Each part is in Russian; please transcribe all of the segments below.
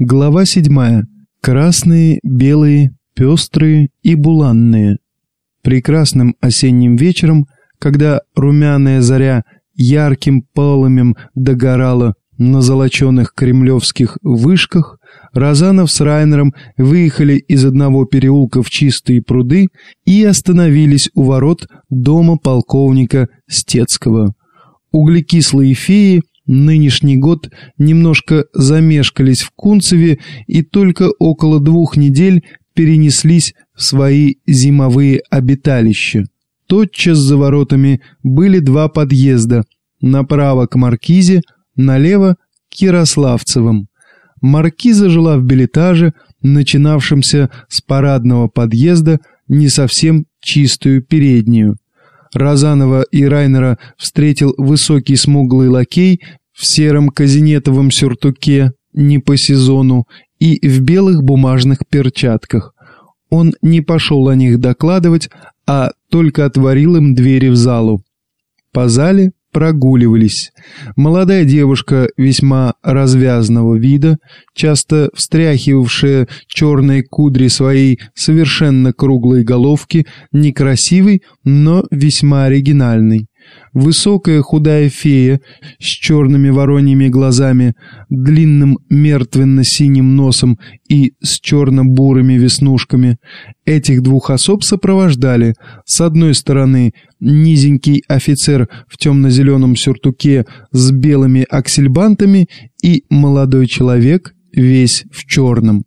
Глава седьмая. Красные, белые, пестрые и буланные. Прекрасным осенним вечером, когда румяная заря ярким полымем догорала на золоченых кремлевских вышках, Розанов с Райнером выехали из одного переулка в чистые пруды и остановились у ворот дома полковника Стецкого. Углекислые феи нынешний год немножко замешкались в Кунцеве и только около двух недель перенеслись в свои зимовые обиталища. Тотчас за воротами были два подъезда, направо к Маркизе, налево к Ярославцевым. Маркиза жила в билетаже, начинавшемся с парадного подъезда, не совсем чистую переднюю. Розанова и Райнера встретил высокий смуглый лакей в сером казинетовом сюртуке, не по сезону, и в белых бумажных перчатках. Он не пошел о них докладывать, а только отворил им двери в залу. По зале прогуливались. Молодая девушка весьма развязного вида, часто встряхивавшая черные кудри своей совершенно круглой головки, некрасивый, но весьма оригинальный. Высокая худая фея с черными вороньими глазами, длинным мертвенно-синим носом и с черно-бурыми веснушками. Этих двух особ сопровождали, с одной стороны, низенький офицер в темно-зеленом сюртуке с белыми аксельбантами и молодой человек, весь в черном.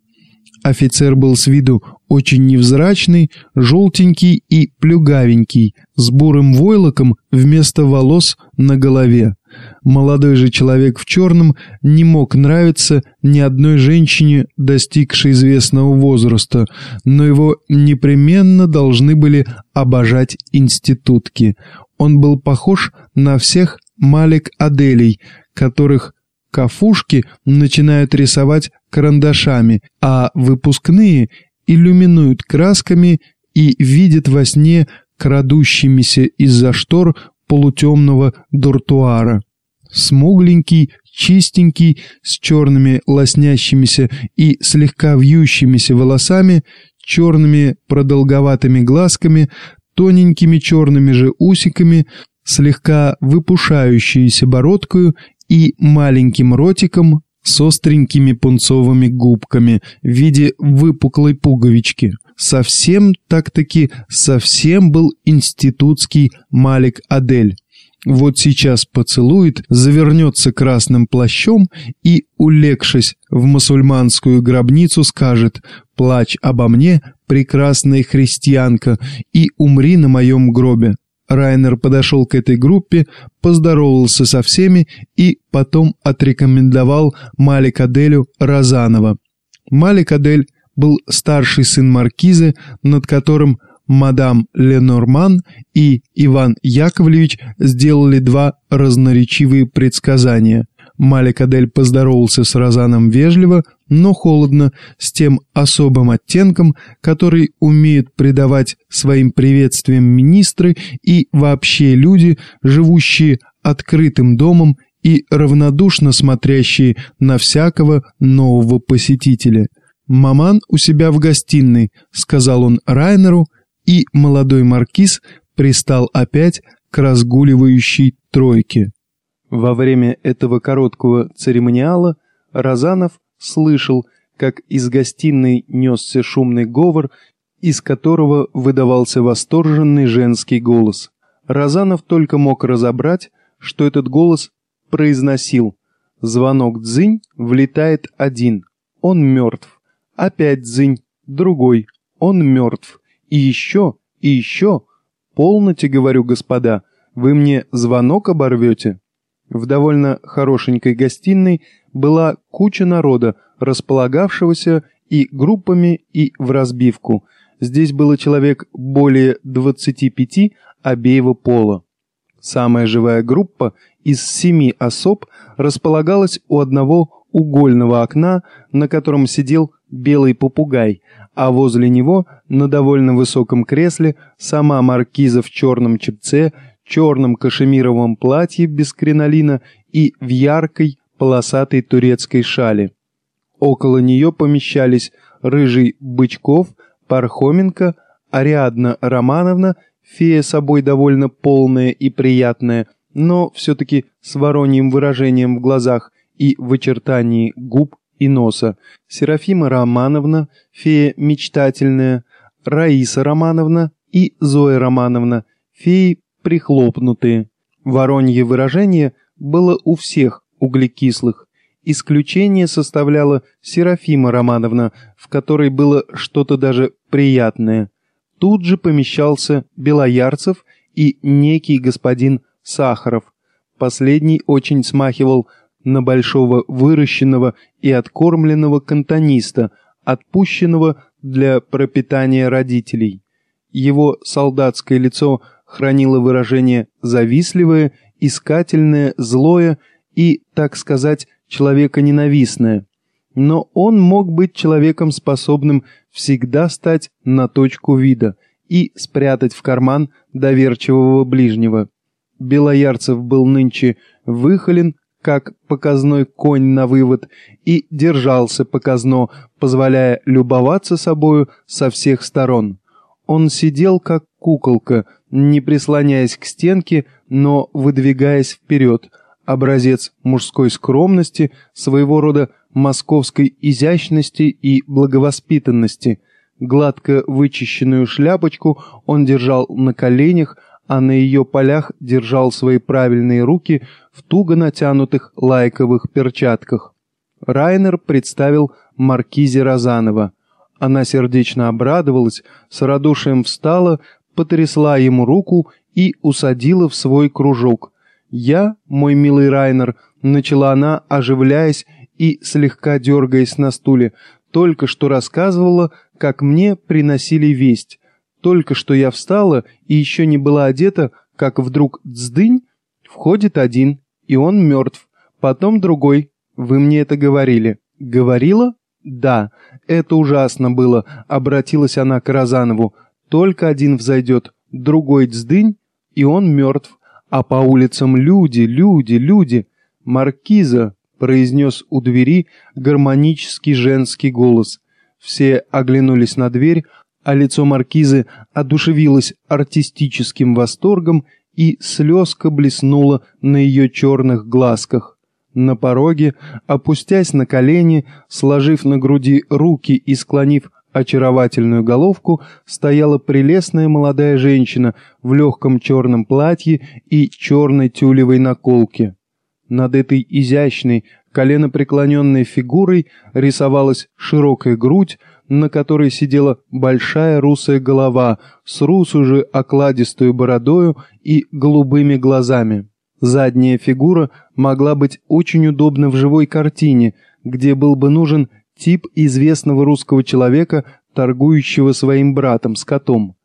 Офицер был с виду очень невзрачный, желтенький и плюгавенький, с бурым войлоком вместо волос на голове. Молодой же человек в черном не мог нравиться ни одной женщине, достигшей известного возраста, но его непременно должны были обожать институтки. Он был похож на всех Малик Аделей, которых кафушки начинают рисовать карандашами, а выпускные иллюминуют красками и видят во сне крадущимися из-за штор полутемного дуртуара. Смугленький, чистенький, с черными лоснящимися и слегка вьющимися волосами, черными продолговатыми глазками, тоненькими черными же усиками, слегка выпушающейся бородкою и маленьким ротиком с остренькими пунцовыми губками в виде выпуклой пуговички. Совсем, так-таки, совсем был институтский Малик Адель. Вот сейчас поцелует, завернется красным плащом и, улегшись в мусульманскую гробницу, скажет «Плачь обо мне, прекрасная христианка, и умри на моем гробе». Райнер подошел к этой группе, поздоровался со всеми и потом отрекомендовал Маликаделю Розанова. Маликадель был старший сын маркизы, над которым мадам Ленорман и Иван Яковлевич сделали два разноречивые предсказания. Малик Адель поздоровался с Розаном вежливо, но холодно, с тем особым оттенком, который умеют придавать своим приветствиям министры и вообще люди, живущие открытым домом и равнодушно смотрящие на всякого нового посетителя. «Маман у себя в гостиной», — сказал он Райнеру, и молодой маркиз пристал опять к разгуливающей тройке. Во время этого короткого церемониала Розанов слышал, как из гостиной несся шумный говор, из которого выдавался восторженный женский голос. Розанов только мог разобрать, что этот голос произносил «Звонок дзынь влетает один, он мертв. Опять дзынь, другой, он мертв. И еще, и еще. Полноте, говорю, господа, вы мне звонок оборвете?» В довольно хорошенькой гостиной была куча народа, располагавшегося и группами, и в разбивку. Здесь было человек более 25 обеего пола. Самая живая группа из семи особ располагалась у одного угольного окна, на котором сидел белый попугай, а возле него, на довольно высоком кресле, сама маркиза в черном чепце черном кашемировом платье без кринолина и в яркой полосатой турецкой шали. Около нее помещались Рыжий Бычков, Пархоменко, Ариадна Романовна, фея собой довольно полная и приятная, но все-таки с вороньим выражением в глазах и в очертании губ и носа, Серафима Романовна, фея мечтательная, Раиса Романовна и Зоя Романовна, феи прихлопнутые. Воронье выражение было у всех углекислых. Исключение составляла Серафима Романовна, в которой было что-то даже приятное. Тут же помещался Белоярцев и некий господин Сахаров. Последний очень смахивал на большого выращенного и откормленного кантониста, отпущенного для пропитания родителей. Его солдатское лицо хранило выражение завистливое, искательное, злое и, так сказать, человеконенавистное. Но он мог быть человеком, способным всегда стать на точку вида и спрятать в карман доверчивого ближнего. Белоярцев был нынче выхолен, как показной конь на вывод, и держался показно, позволяя любоваться собою со всех сторон. Он сидел как куколка, не прислоняясь к стенке, но выдвигаясь вперед, образец мужской скромности, своего рода московской изящности и благовоспитанности. Гладко вычищенную шляпочку он держал на коленях, а на ее полях держал свои правильные руки в туго натянутых лайковых перчатках. Райнер представил маркизе Розанова. Она сердечно обрадовалась, с радушием встала, потрясла ему руку и усадила в свой кружок. «Я, мой милый Райнер», — начала она, оживляясь и слегка дергаясь на стуле, только что рассказывала, как мне приносили весть. Только что я встала и еще не была одета, как вдруг дздынь, входит один, и он мертв. Потом другой. Вы мне это говорили. Говорила? Да. Это ужасно было, обратилась она к Розанову. Только один взойдет, другой дздынь, и он мертв. А по улицам люди, люди, люди. Маркиза, произнес у двери гармонический женский голос. Все оглянулись на дверь, а лицо маркизы одушевилось артистическим восторгом, и слезка блеснула на ее черных глазках. На пороге, опустясь на колени, сложив на груди руки и склонив очаровательную головку, стояла прелестная молодая женщина в легком черном платье и черной тюлевой наколке. Над этой изящной, коленопреклоненной фигурой рисовалась широкая грудь, на которой сидела большая русая голова с русую же окладистую бородою и голубыми глазами. Задняя фигура могла быть очень удобна в живой картине, где был бы нужен тип известного русского человека, торгующего своим братом, скотом.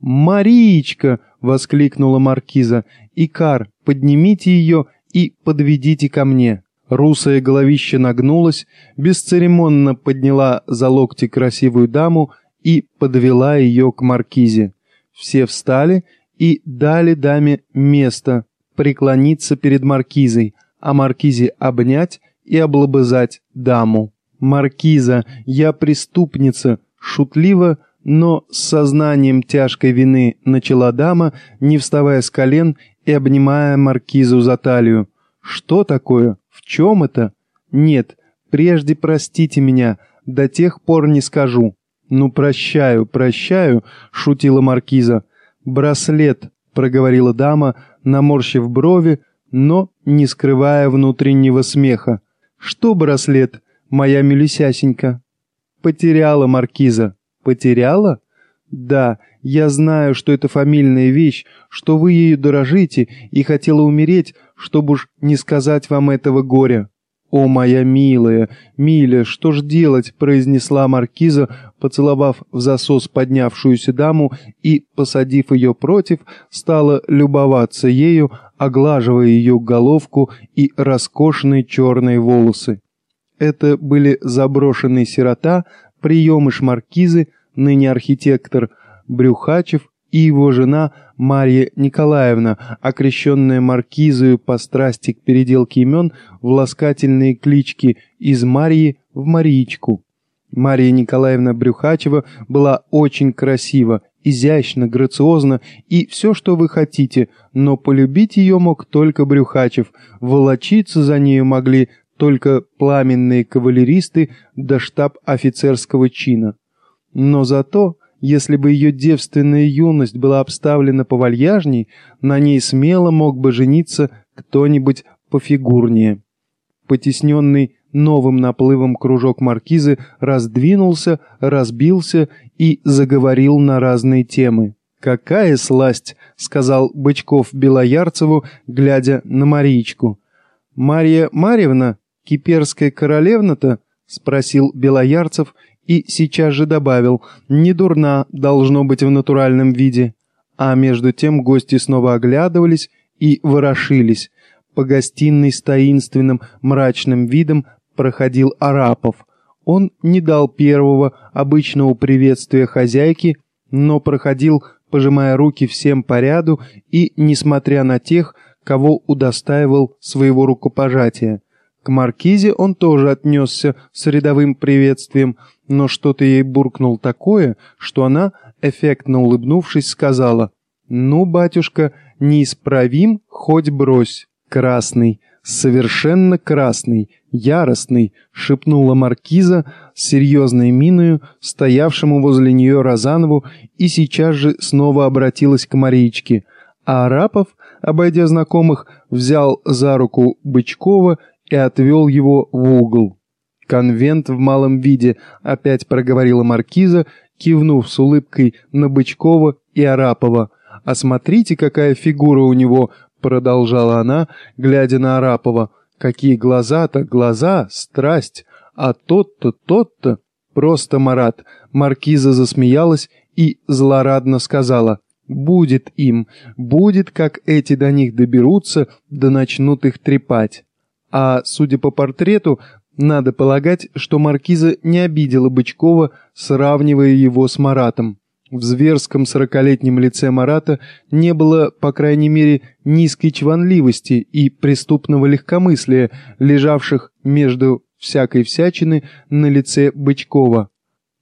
«Мариечка!» — воскликнула маркиза. «Икар, поднимите ее и подведите ко мне». Русое головище нагнулось, бесцеремонно подняла за локти красивую даму и подвела ее к маркизе. Все встали и дали даме место преклониться перед маркизой, а маркизе обнять и облобызать даму. «Маркиза, я преступница!» Шутливо, но с сознанием тяжкой вины начала дама, не вставая с колен и обнимая маркизу за талию. «Что такое?» В чем это? Нет, прежде простите меня, до тех пор не скажу. Ну, прощаю, прощаю, шутила маркиза. Браслет, проговорила дама, наморщив брови, но не скрывая внутреннего смеха. Что браслет, моя милисясенька? Потеряла маркиза. Потеряла? Да, я знаю, что это фамильная вещь, что вы ею дорожите и хотела умереть, чтобы уж не сказать вам этого горя. «О, моя милая, миля, что ж делать?» — произнесла маркиза, поцеловав в засос поднявшуюся даму и, посадив ее против, стала любоваться ею, оглаживая ее головку и роскошные черные волосы. Это были заброшенный сирота, приемыш маркизы, ныне архитектор Брюхачев и его жена Марья Николаевна, окрещенная маркизою по страсти к переделке имен в ласкательные клички из Марьи в Мариечку. Мария Николаевна Брюхачева была очень красива, изящно, грациозно и все, что вы хотите, но полюбить ее мог только Брюхачев, волочиться за нею могли только пламенные кавалеристы до штаб офицерского чина. Но зато если бы ее девственная юность была обставлена повальяжней, на ней смело мог бы жениться кто-нибудь пофигурнее. Потесненный новым наплывом кружок маркизы раздвинулся, разбился и заговорил на разные темы. «Какая сласть!» — сказал Бычков Белоярцеву, глядя на Мариечку. «Марья Марьевна, киперская королевна-то?» — спросил Белоярцев и сейчас же добавил «не дурна, должно быть в натуральном виде». А между тем гости снова оглядывались и ворошились. По гостиной с таинственным мрачным видом проходил Арапов. Он не дал первого обычного приветствия хозяйке, но проходил, пожимая руки всем по ряду и, несмотря на тех, кого удостаивал своего рукопожатия. К маркизе он тоже отнесся с рядовым приветствием, но что-то ей буркнул такое, что она, эффектно улыбнувшись, сказала «Ну, батюшка, неисправим, хоть брось». «Красный, совершенно красный, яростный», — шепнула маркиза с серьезной миною, стоявшему возле нее Розанову, и сейчас же снова обратилась к Мариечке. А Арапов, обойдя знакомых, взял за руку Бычкова и отвел его в угол. «Конвент в малом виде», — опять проговорила маркиза, кивнув с улыбкой на Бычкова и Арапова. «А смотрите, какая фигура у него», — продолжала она, глядя на Арапова. «Какие глаза-то, глаза, страсть! А тот-то, тот-то...» «Просто Марат!» Маркиза засмеялась и злорадно сказала. «Будет им, будет, как эти до них доберутся, да начнут их трепать». А, судя по портрету, надо полагать, что маркиза не обидела Бычкова, сравнивая его с Маратом. В зверском сорокалетнем лице Марата не было, по крайней мере, низкой чванливости и преступного легкомыслия, лежавших между всякой всячины на лице Бычкова.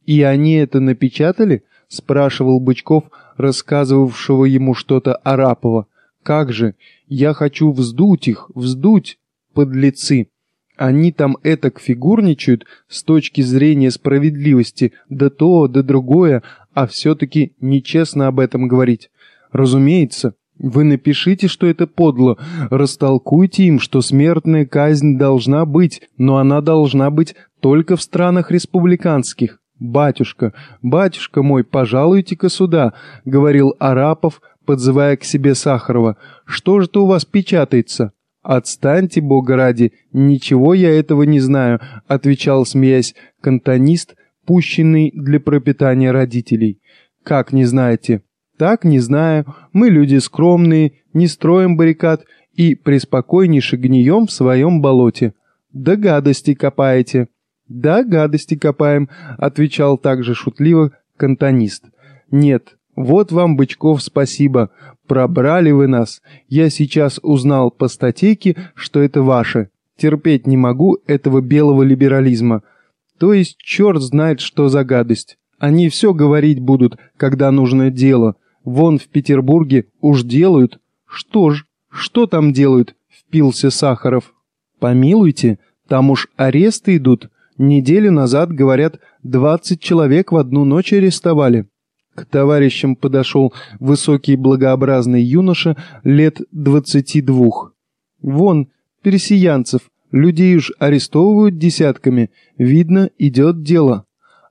«И они это напечатали?» — спрашивал Бычков, рассказывавшего ему что-то Арапова. «Как же? Я хочу вздуть их, вздуть, подлецы!» Они там этак фигурничают с точки зрения справедливости, да то, да другое, а все-таки нечестно об этом говорить. Разумеется, вы напишите, что это подло, растолкуйте им, что смертная казнь должна быть, но она должна быть только в странах республиканских. «Батюшка, батюшка мой, пожалуйте-ка сюда», — говорил Арапов, подзывая к себе Сахарова. «Что же-то у вас печатается?» «Отстаньте, бога ради, ничего я этого не знаю», — отвечал, смеясь, кантонист, пущенный для пропитания родителей. «Как не знаете?» «Так, не знаю. Мы люди скромные, не строим баррикад и преспокойнейше гнием в своем болоте. Да гадости копаете». «Да, гадости копаем», — отвечал также шутливо кантонист. «Нет, вот вам, Бычков, спасибо. Пробрали вы нас. Я сейчас узнал по статейке, что это ваше. Терпеть не могу этого белого либерализма. То есть черт знает, что за гадость. Они все говорить будут, когда нужно дело. Вон в Петербурге уж делают. Что ж, что там делают? Впился Сахаров. Помилуйте, там уж аресты идут. Неделю назад, говорят, двадцать человек в одну ночь арестовали. К товарищам подошел высокий благообразный юноша лет двадцати двух. «Вон, персиянцев, людей уж арестовывают десятками, видно, идет дело».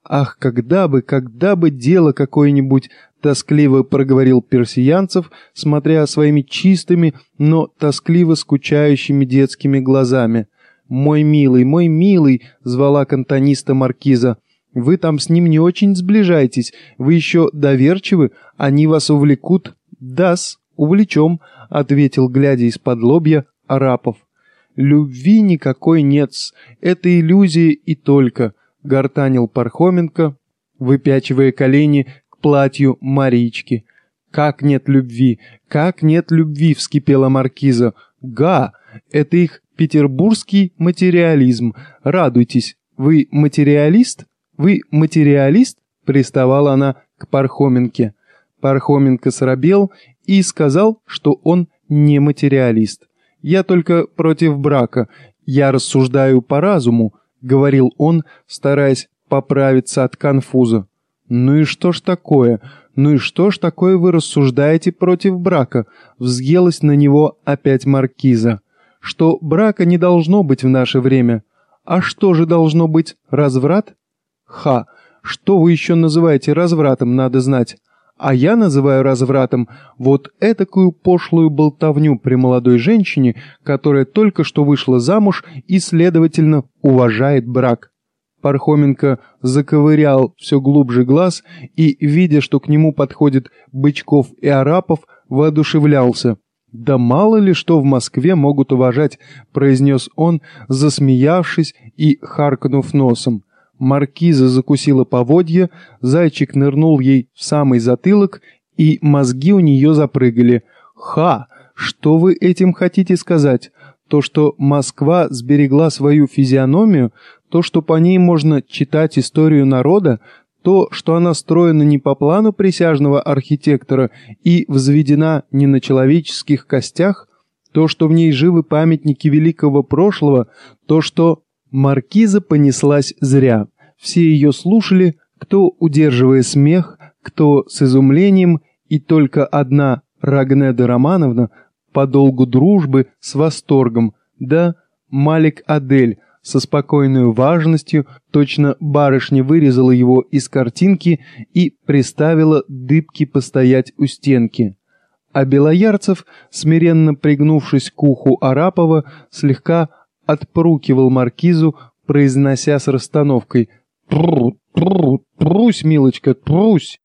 «Ах, когда бы, когда бы дело какое-нибудь!» — тоскливо проговорил персиянцев, смотря своими чистыми, но тоскливо скучающими детскими глазами. «Мой милый, мой милый!» — звала кантониста маркиза. Вы там с ним не очень сближаетесь, вы еще доверчивы, они вас увлекут. Дас, увлечем, ответил, глядя из-под лобья, Арапов. Любви никакой нет, это иллюзия и только, гортанил Пархоменко, выпячивая колени к платью Марички. «Как нет любви? Как нет любви?» — вскипела маркиза. «Га! Это их петербургский материализм. Радуйтесь. Вы материалист? Вы материалист?» — приставала она к Пархоменке. Пархоменко срабел и сказал, что он не материалист. «Я только против брака. Я рассуждаю по разуму», — говорил он, стараясь поправиться от конфуза. «Ну и что ж такое? Ну и что ж такое вы рассуждаете против брака?» Взъелась на него опять маркиза. «Что брака не должно быть в наше время. А что же должно быть? Разврат?» «Ха! Что вы еще называете развратом, надо знать. А я называю развратом вот этакую пошлую болтовню при молодой женщине, которая только что вышла замуж и, следовательно, уважает брак. Пархоменко заковырял все глубже глаз и, видя, что к нему подходят Бычков и Арапов, воодушевлялся. «Да мало ли что в Москве могут уважать», — произнес он, засмеявшись и харкнув носом. Маркиза закусила поводья, зайчик нырнул ей в самый затылок, и мозги у нее запрыгали. «Ха! Что вы этим хотите сказать? То, что Москва сберегла свою физиономию, то, что по ней можно читать историю народа, то, что она строена не по плану присяжного архитектора и взведена не на человеческих костях, то, что в ней живы памятники великого прошлого, то, что... Маркиза понеслась зря. Все ее слушали, кто удерживая смех, кто с изумлением, и только одна Рагнеда Романовна по долгу дружбы с восторгом, да Малик Адель, со спокойной важностью, точно барышня вырезала его из картинки и приставила дыбки постоять у стенки. А Белоярцев, смиренно пригнувшись к уху Арапова, слегка отпрукивал маркизу, произнося с расстановкой «Тру, тру, трусь, милочка, трусь!»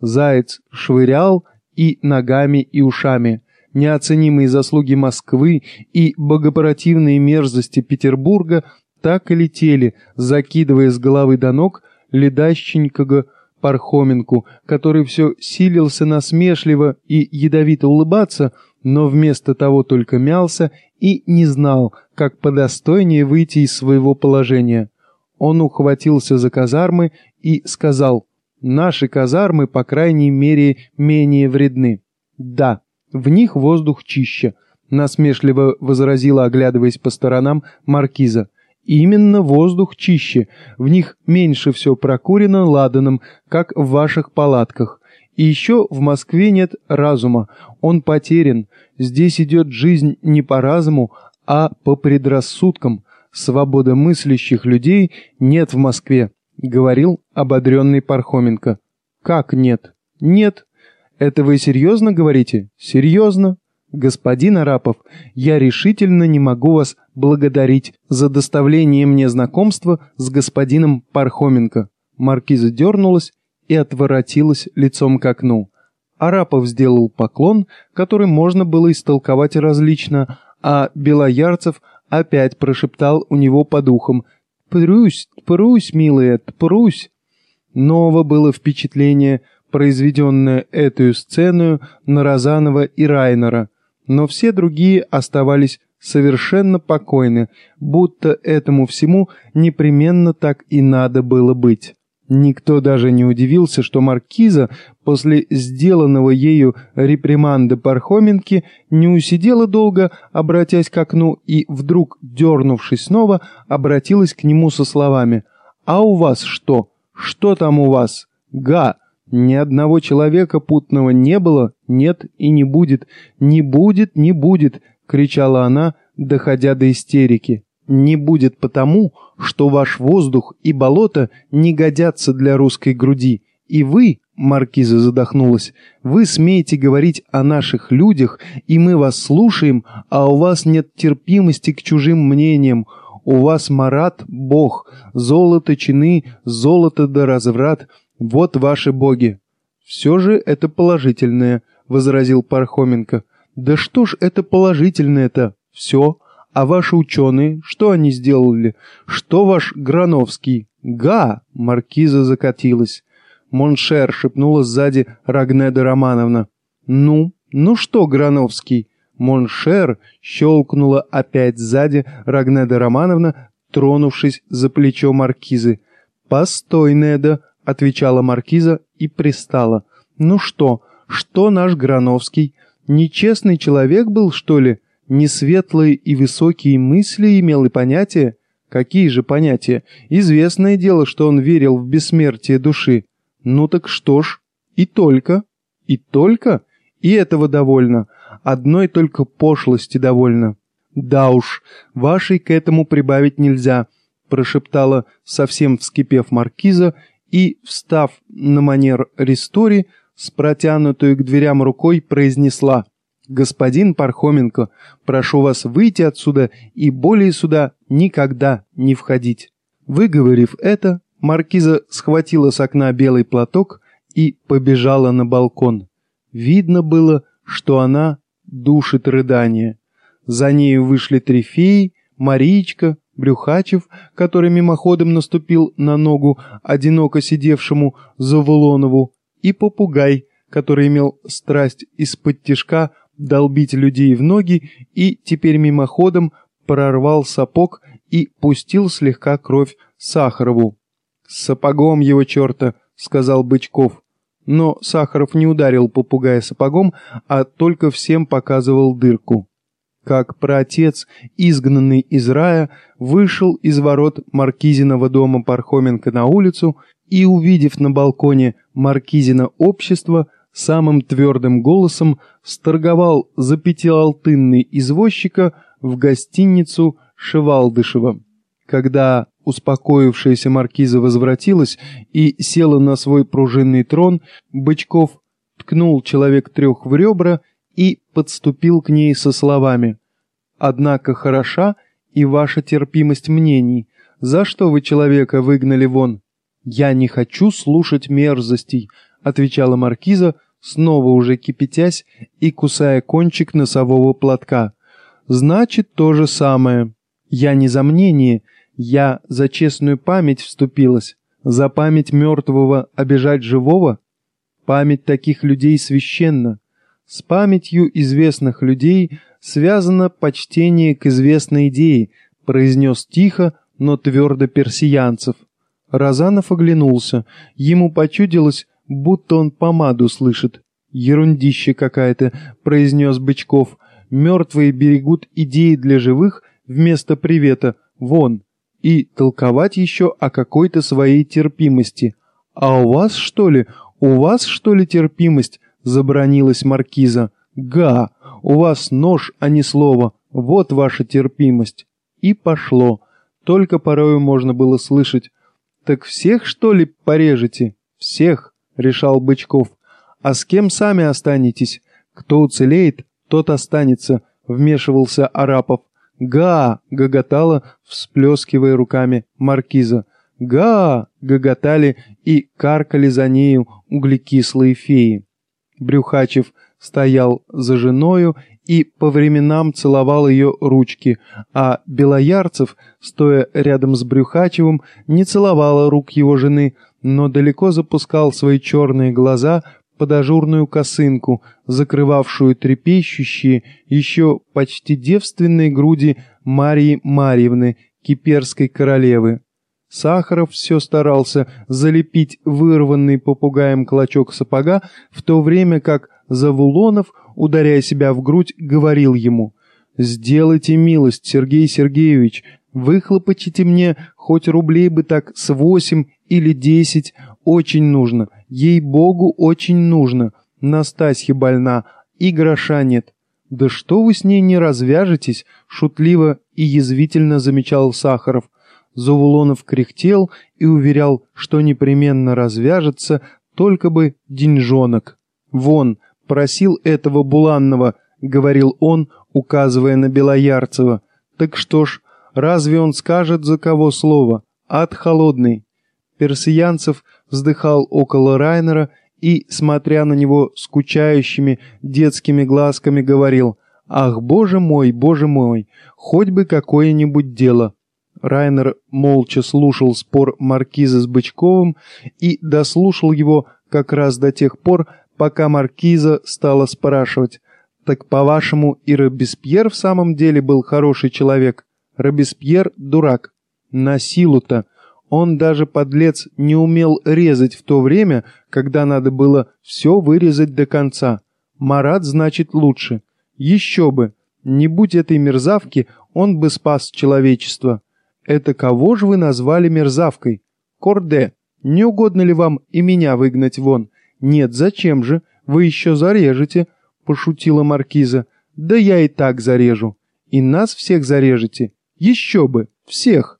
Заяц швырял и ногами, и ушами – неоценимые заслуги Москвы и богопротивные мерзости Петербурга так и летели, закидывая с головы до ног ледащенького Пархоменку, который все силился насмешливо и ядовито улыбаться, но вместо того только мялся и не знал, как подостойнее выйти из своего положения. Он ухватился за казармы и сказал, «Наши казармы, по крайней мере, менее вредны». Да, в них воздух чище, насмешливо возразила, оглядываясь по сторонам, маркиза. Именно воздух чище, в них меньше все прокурено ладаном, как в ваших палатках. И еще в Москве нет разума, он потерян. Здесь идет жизнь не по разуму, а по предрассудкам. Свободомыслящих людей нет в Москве, говорил ободренный Пархоменко. Как нет? Нет, «Это вы серьезно говорите?» «Серьезно?» «Господин Арапов, я решительно не могу вас благодарить за доставление мне знакомства с господином Пархоменко». Маркиза дернулась и отворотилась лицом к окну. Арапов сделал поклон, который можно было истолковать различно, а Белоярцев опять прошептал у него по духам «Прусь, прусь, милая, прусь». Ново было впечатление – произведенная эту сцену на Розанова и Райнера, но все другие оставались совершенно покойны, будто этому всему непременно так и надо было быть. Никто даже не удивился, что маркиза после сделанного ею реприманда Пархоменки не усидела долго, обратясь к окну, и вдруг, дернувшись снова, обратилась к нему со словами «А у вас что? Что там у вас? Га!» Ни одного человека путного не было, нет и не будет. Не будет, не будет, кричала она, доходя до истерики. Не будет потому, что ваш воздух и болото не годятся для русской груди. И вы, маркиза задохнулась, вы смеете говорить о наших людях, и мы вас слушаем, а у вас нет терпимости к чужим мнениям. У вас Марат – Бог, золото чины, золото да разврат – вот ваши боги. Все же это положительное, возразил Пархоменко. Да что ж это положительное-то? Все. А ваши ученые, что они сделали? Что ваш Грановский? Га! Маркиза закатилась. Mon cher шепнула сзади Рагнеда Романовна. «Ну, ну что, Грановский?» Mon cher щелкнула опять сзади Рагнеда Романовна, тронувшись за плечо маркизы. «Постой, Неда», — отвечала маркиза и пристала. «Ну что, что наш Грановский? Нечестный человек был, что ли? Несветлые и высокие мысли имел и понятия? Какие же понятия? Известное дело, что он верил в бессмертие души. Ну так что ж, и только, и только, и этого довольно, одной только пошлости довольно. Да уж, вашей к этому прибавить нельзя, прошептала, совсем вскипев маркиза, и, встав на манер Ристори, с протянутой к дверям рукой произнесла «Господин Пархоменко, прошу вас выйти отсюда и более сюда никогда не входить». Выговорив это, маркиза схватила с окна белый платок и побежала на балкон. Видно было, что она душит рыдание. За нею вышли три феи, Брюхачев, который мимоходом наступил на ногу одиноко сидевшему Завулонову, и попугай, который имел страсть из-под тишка долбить людей в ноги и теперь мимоходом прорвал сапог и пустил слегка кровь Сахарову. «С сапогом его черта», — сказал Бычков. Но Сахаров не ударил попугая сапогом, а только всем показывал дырку. Как праотец, изгнанный из рая, вышел из ворот Маркизиного дома Пархоменко на улицу и, увидев на балконе Маркизина общество, самым твердым голосом сторговал за пятиалтынный извозчика в гостиницу Шевалдышева. Когда успокоившаяся маркиза возвратилась и села на свой пружинный трон, Бычков ткнул человек трех в ребра и подступил к ней со словами «Однако хороша и ваша терпимость мнений. За что вы человека выгнали вон?» «Я не хочу слушать мерзостей», — отвечала маркиза, снова уже кипятясь и кусая кончик носового платка. «Значит, то же самое. Я не за мнение, я за честную память вступилась. За память мертвого обижать живого? Память таких людей священна. С памятью известных людей связано почтение к известной идее, произнес тихо, но твердо персиянцев. Разанов оглянулся. Ему почудилось, будто он помаду слышит. «Ерундище какая-то», — произнес Бычков. «Мертвые берегут идеи для живых вместо привета. Вон». И толковать еще о какой-то своей терпимости. «А у вас, что ли, у вас, что ли, терпимость?» — забронилась маркиза. «Га, у вас нож, а не слово. Вот ваша терпимость». И пошло. Только порою можно было слышать «Так всех, что ли, порежете?» «Всех», — решал Бычков. «А с кем сами останетесь? Кто уцелеет, тот останется», — вмешивался Арапов. «Га!» — гоготала, всплескивая руками маркиза. «Га!» — гоготали и каркали за нею углекислые феи. Брюхачев стоял за женою и по временам целовал ее ручки, а Белоярцев, стоя рядом с Брюхачевым, не целовала рук его жены, но далеко запускал свои черные глаза под ажурную косынку, закрывавшую трепещущие, еще почти девственные груди Марии Марьевны, киперской королевы. Сахаров все старался залепить вырванный попугаем клочок сапога, в то время как Завулонов, ударяя себя в грудь, говорил ему «Сделайте милость, Сергей Сергеевич, выхлопочите мне хоть рублей бы так с восемь или десять, очень нужно, ей-богу, очень нужно, Настасья больна, и гроша нет». «Да что вы с ней не развяжетесь?» — шутливо и язвительно замечал Сахаров. Завулонов кряхтел и уверял, что непременно развяжется, только бы деньжонок. «Вон, просил этого Буланного», — говорил он, указывая на Белоярцева. «Так что ж, разве он скажет за кого слово? Ад холодный». Персиянцев вздыхал около Райнера и, смотря на него скучающими детскими глазками, говорил «Ах, боже мой, боже мой, хоть бы какое-нибудь дело». Райнер молча слушал спор маркиза с Бычковым и дослушал его как раз до тех пор, пока маркиза стала спрашивать, «Так, по-вашему, и Робеспьер в самом деле был хороший человек? Робеспьер — дурак. На силу-то. Он даже, подлец, не умел резать в то время, когда надо было все вырезать до конца. Марат, значит, лучше. Еще бы. Не будь этой мерзавки, он бы спас человечество. Это кого же вы назвали мерзавкой? Корде, не угодно ли вам и меня выгнать вон? Нет, зачем же? Вы еще зарежете, пошутила маркиза. Да я и так зарежу. И нас всех зарежете. Еще бы, всех.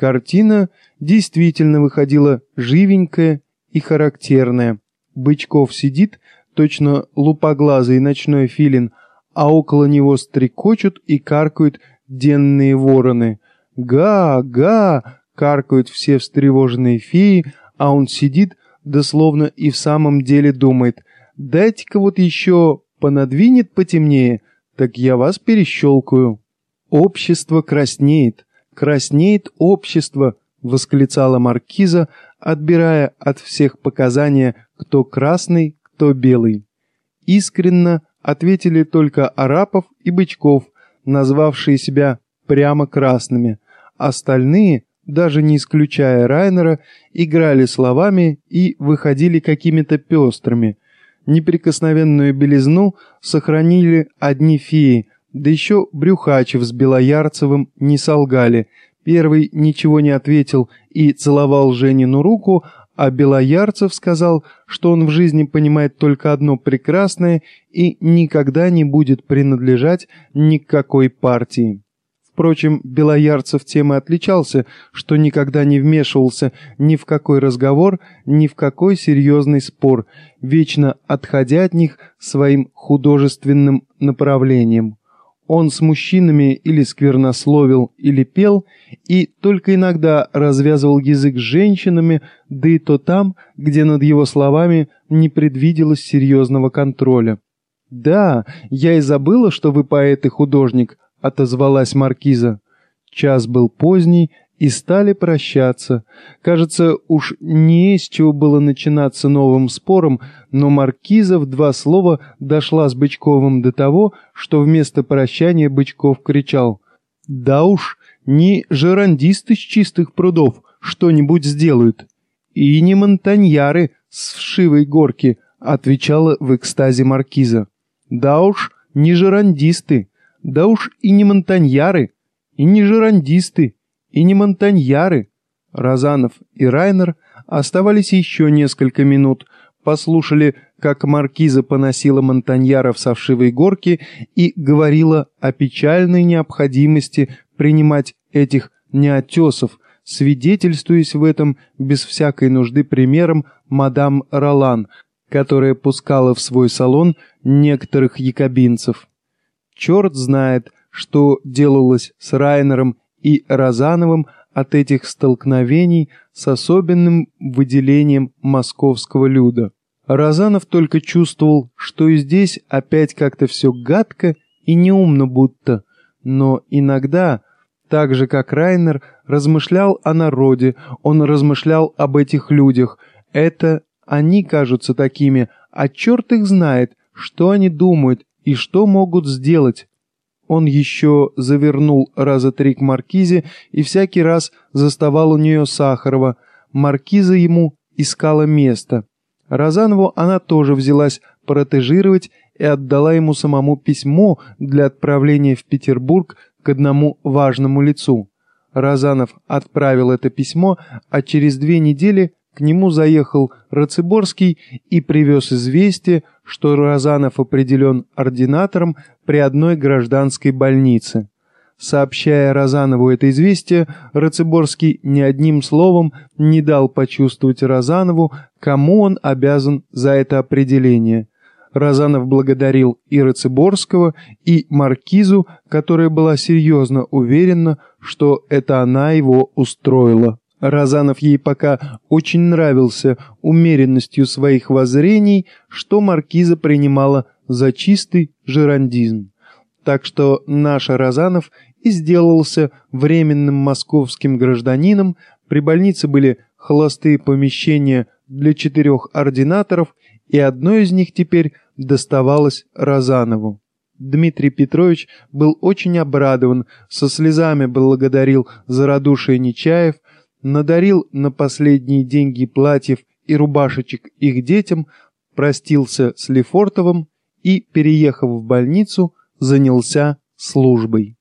Картина действительно выходила живенькая и характерная. Бычков сидит, точно лупоглазый ночной филин, а около него стрекочут и каркают денные вороны. «Га! Га!» — каркают все встревоженные феи, а он сидит, да словно и в самом деле думает, «Дайте-ка вот еще понадвинет потемнее, так я вас перещелкаю». «Общество краснеет, краснеет общество», — восклицала маркиза, отбирая от всех показания, кто красный, кто белый. Искренно ответили только Арапов и Бычков, назвавшие себя прямо красными. Остальные, даже не исключая Райнера, играли словами и выходили какими-то пестрыми. Неприкосновенную белизну сохранили одни феи, да еще Брюхачев с Белоярцевым не солгали. Первый ничего не ответил и целовал Женину руку, а Белоярцев сказал, что он в жизни понимает только одно прекрасное и никогда не будет принадлежать ни к какой партии. Впрочем, Белоярцев тем и отличался, что никогда не вмешивался ни в какой разговор, ни в какой серьезный спор, вечно отходя от них своим художественным направлением. Он с мужчинами или сквернословил, или пел, и только иногда развязывал язык с женщинами, да и то там, где над его словами не предвиделось серьезного контроля. «Да, я и забыла, что вы поэт и художник», — отозвалась маркиза. Час был поздний, и стали прощаться. Кажется, уж не из чего было начинаться новым спором, но маркиза в два слова дошла с Бычковым до того, что вместо прощания Бычков кричал «Да уж, не жерандисты с чистых прудов что-нибудь сделают». «И не монтаньяры с вшивой горки», — отвечала в экстазе маркиза. «Да уж, не жерандисты, да уж и не монтаньяры, и не жерандисты, и не монтаньяры. Разанов и Райнер оставались еще несколько минут, послушали, как маркиза поносила монтаньяров с овшивой горки и говорила о печальной необходимости принимать этих неотесов, свидетельствуясь в этом без всякой нужды примером мадам Ролан, которая пускала в свой салон некоторых якобинцев. Черт знает, что делалось с Райнером и Розановым от этих столкновений с особенным выделением московского люда. Розанов только чувствовал, что и здесь опять как-то все гадко и неумно будто, но иногда, так же как Райнер, размышлял о народе, он размышлял об этих людях. Это они кажутся такими, а черт их знает, что они думают и что могут сделать. Он еще завернул раза три к Маркизе и всякий раз заставал у нее Сахарова. Маркиза ему искала место. Розанову она тоже взялась протежировать и отдала ему самому письмо для отправления в Петербург к одному важному лицу. Розанов отправил это письмо, а через две недели к нему заехал Рацеборский и привез известие, что Розанов определен ординатором при одной гражданской больнице. Сообщая Розанову это известие, Рацеборский ни одним словом не дал почувствовать Розанову, кому он обязан за это определение. Розанов благодарил и Рацеборского, и Маркизу, которая была серьезно уверена, что это она его устроила. Разанов ей пока очень нравился умеренностью своих воззрений, что маркиза принимала за чистый жерандизм. Так что наша Разанов и сделался временным московским гражданином, при больнице были холостые помещения для четырех ординаторов, и одно из них теперь доставалось Розанову. Дмитрий Петрович был очень обрадован, со слезами благодарил за радушие Нечаев, надарил на последние деньги платьев и рубашечек их детям, простился с Лефортовым и, переехав в больницу, занялся службой.